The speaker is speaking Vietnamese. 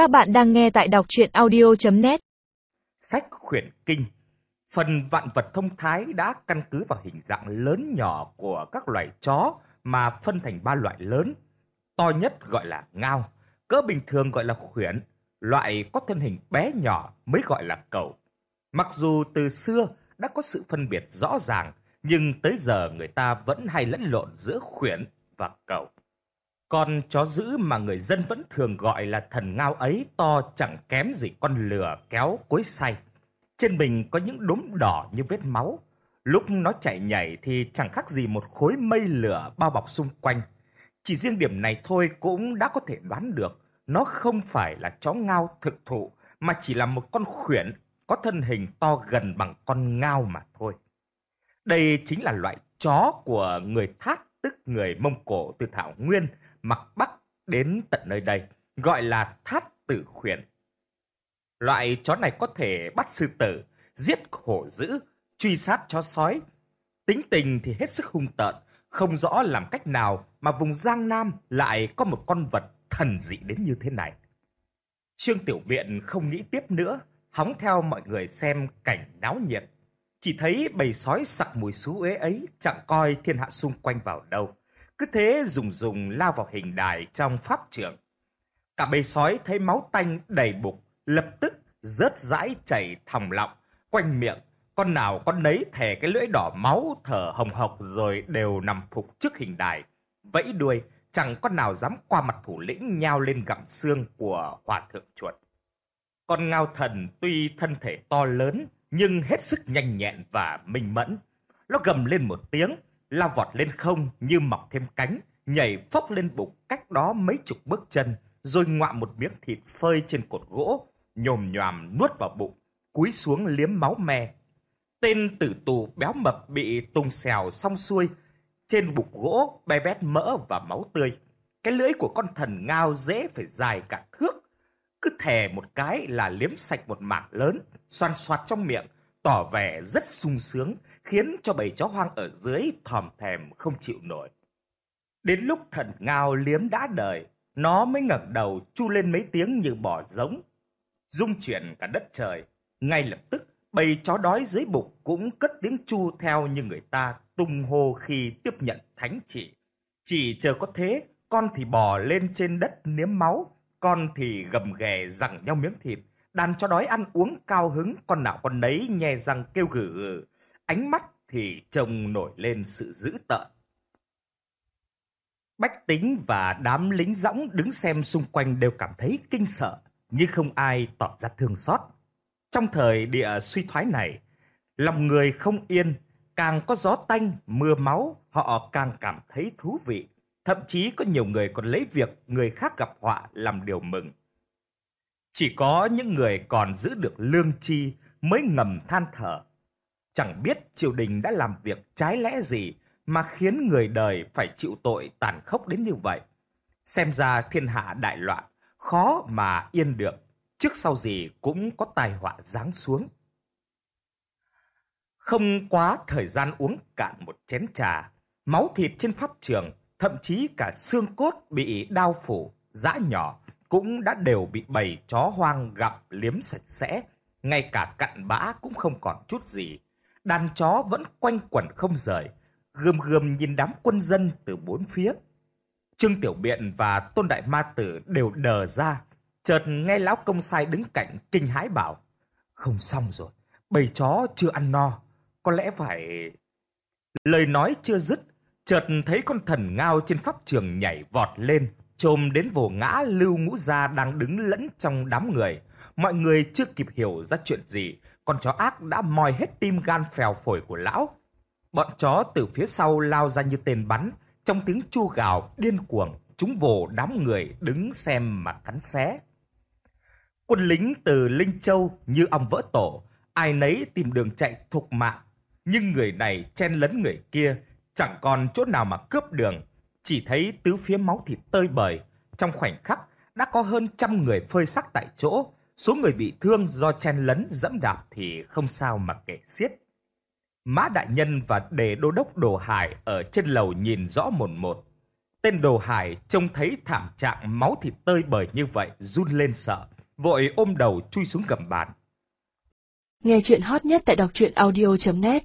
Các bạn đang nghe tại đọc chuyện audio.net Sách khuyển kinh Phần vạn vật thông thái đã căn cứ vào hình dạng lớn nhỏ của các loài chó mà phân thành ba loại lớn. To nhất gọi là ngao, cỡ bình thường gọi là khuyển, loại có thân hình bé nhỏ mới gọi là cẩu. Mặc dù từ xưa đã có sự phân biệt rõ ràng, nhưng tới giờ người ta vẫn hay lẫn lộn giữa khuyển và cẩu. Con chó dữ mà người dân vẫn thường gọi là thần ngao ấy to chẳng kém gì con lừa kéo cối say. Trên mình có những đốm đỏ như vết máu. Lúc nó chạy nhảy thì chẳng khác gì một khối mây lửa bao bọc xung quanh. Chỉ riêng điểm này thôi cũng đã có thể đoán được, nó không phải là chó ngao thực thụ, mà chỉ là một con khuyển có thân hình to gần bằng con ngao mà thôi. Đây chính là loại chó của người Thát tức người Mông Cổ từ Thảo Nguyên mặc Bắc đến tận nơi đây, gọi là thát tử khuyển. Loại chó này có thể bắt sư tử, giết hổ dữ, truy sát chó sói. Tính tình thì hết sức hung tợn, không rõ làm cách nào mà vùng Giang Nam lại có một con vật thần dị đến như thế này. Trương Tiểu Biện không nghĩ tiếp nữa, hóng theo mọi người xem cảnh náo nhiệt. Chỉ thấy bầy sói sặc mùi xú ế ấy chẳng coi thiên hạ xung quanh vào đâu. Cứ thế dùng dùng lao vào hình đài trong pháp trưởng. Cả bầy sói thấy máu tanh đầy bụng, lập tức rớt rãi chảy thòng lọng, quanh miệng. Con nào con nấy thè cái lưỡi đỏ máu thở hồng hộc rồi đều nằm phục trước hình đài. Vẫy đuôi, chẳng con nào dám qua mặt thủ lĩnh nhao lên gặm xương của hòa thượng chuột. Con ngao thần tuy thân thể to lớn nhưng hết sức nhanh nhẹn và minh mẫn. Nó gầm lên một tiếng, lao vọt lên không như mọc thêm cánh, nhảy phốc lên bụng cách đó mấy chục bước chân, rồi ngoạm một miếng thịt phơi trên cột gỗ, nhồm nhòm nuốt vào bụng, cúi xuống liếm máu me. Tên tử tù béo mập bị tung xèo xong xuôi, trên bụng gỗ bé bét mỡ và máu tươi. Cái lưỡi của con thần ngao dễ phải dài cả thước, cứ thè một cái là liếm sạch một mảng lớn, xoan xoạt trong miệng, tỏ vẻ rất sung sướng, khiến cho bầy chó hoang ở dưới thòm thèm không chịu nổi. Đến lúc thần ngao liếm đã đời, nó mới ngẩng đầu chu lên mấy tiếng như bò giống. Dung chuyển cả đất trời, ngay lập tức bầy chó đói dưới bụng cũng cất tiếng chu theo như người ta tung hô khi tiếp nhận thánh chỉ. Chỉ chờ có thế, con thì bò lên trên đất nếm máu, con thì gầm ghè rằng nhau miếng thịt, đàn cho đói ăn uống cao hứng, con nào con nấy nhè răng kêu gừ ánh mắt thì trông nổi lên sự dữ tợn. Bách tính và đám lính dõng đứng xem xung quanh đều cảm thấy kinh sợ, nhưng không ai tỏ ra thương xót. Trong thời địa suy thoái này, lòng người không yên, càng có gió tanh, mưa máu, họ càng cảm thấy thú vị. Thậm chí có nhiều người còn lấy việc người khác gặp họa làm điều mừng. Chỉ có những người còn giữ được lương chi mới ngầm than thở. Chẳng biết triều đình đã làm việc trái lẽ gì mà khiến người đời phải chịu tội tàn khốc đến như vậy. Xem ra thiên hạ đại loạn, khó mà yên được, trước sau gì cũng có tai họa giáng xuống. Không quá thời gian uống cạn một chén trà, máu thịt trên pháp trường, thậm chí cả xương cốt bị đau phủ, giã nhỏ cũng đã đều bị bầy chó hoang gặp liếm sạch sẽ, ngay cả cặn bã cũng không còn chút gì. Đàn chó vẫn quanh quẩn không rời, gườm gườm nhìn đám quân dân từ bốn phía. Trương Tiểu Biện và Tôn Đại Ma Tử đều đờ ra, chợt nghe lão công sai đứng cạnh kinh hãi bảo, không xong rồi, bầy chó chưa ăn no, có lẽ phải... Lời nói chưa dứt, chợt thấy con thần ngao trên pháp trường nhảy vọt lên, trồm đến vồ ngã Lưu Ngũ Gia đang đứng lẫn trong đám người. Mọi người chưa kịp hiểu ra chuyện gì, con chó ác đã moi hết tim gan phèo phổi của lão. Bọn chó từ phía sau lao ra như tên bắn, trong tiếng chu gào điên cuồng, chúng vồ đám người đứng xem mà cắn xé. Quân lính từ Linh Châu như ong vỡ tổ, ai nấy tìm đường chạy thục mạng. Nhưng người này chen lấn người kia, chẳng còn chỗ nào mà cướp đường. Chỉ thấy tứ phía máu thịt tơi bời. Trong khoảnh khắc, đã có hơn trăm người phơi sắc tại chỗ. Số người bị thương do chen lấn dẫm đạp thì không sao mà kể xiết. Mã Đại Nhân và Đề Đô Đốc Đồ Hải ở trên lầu nhìn rõ một một. Tên đồ hải trông thấy thảm trạng máu thịt tơi bời như vậy run lên sợ, vội ôm đầu chui xuống gầm bàn. Nghe chuyện hot nhất tại đọc truyện audio.net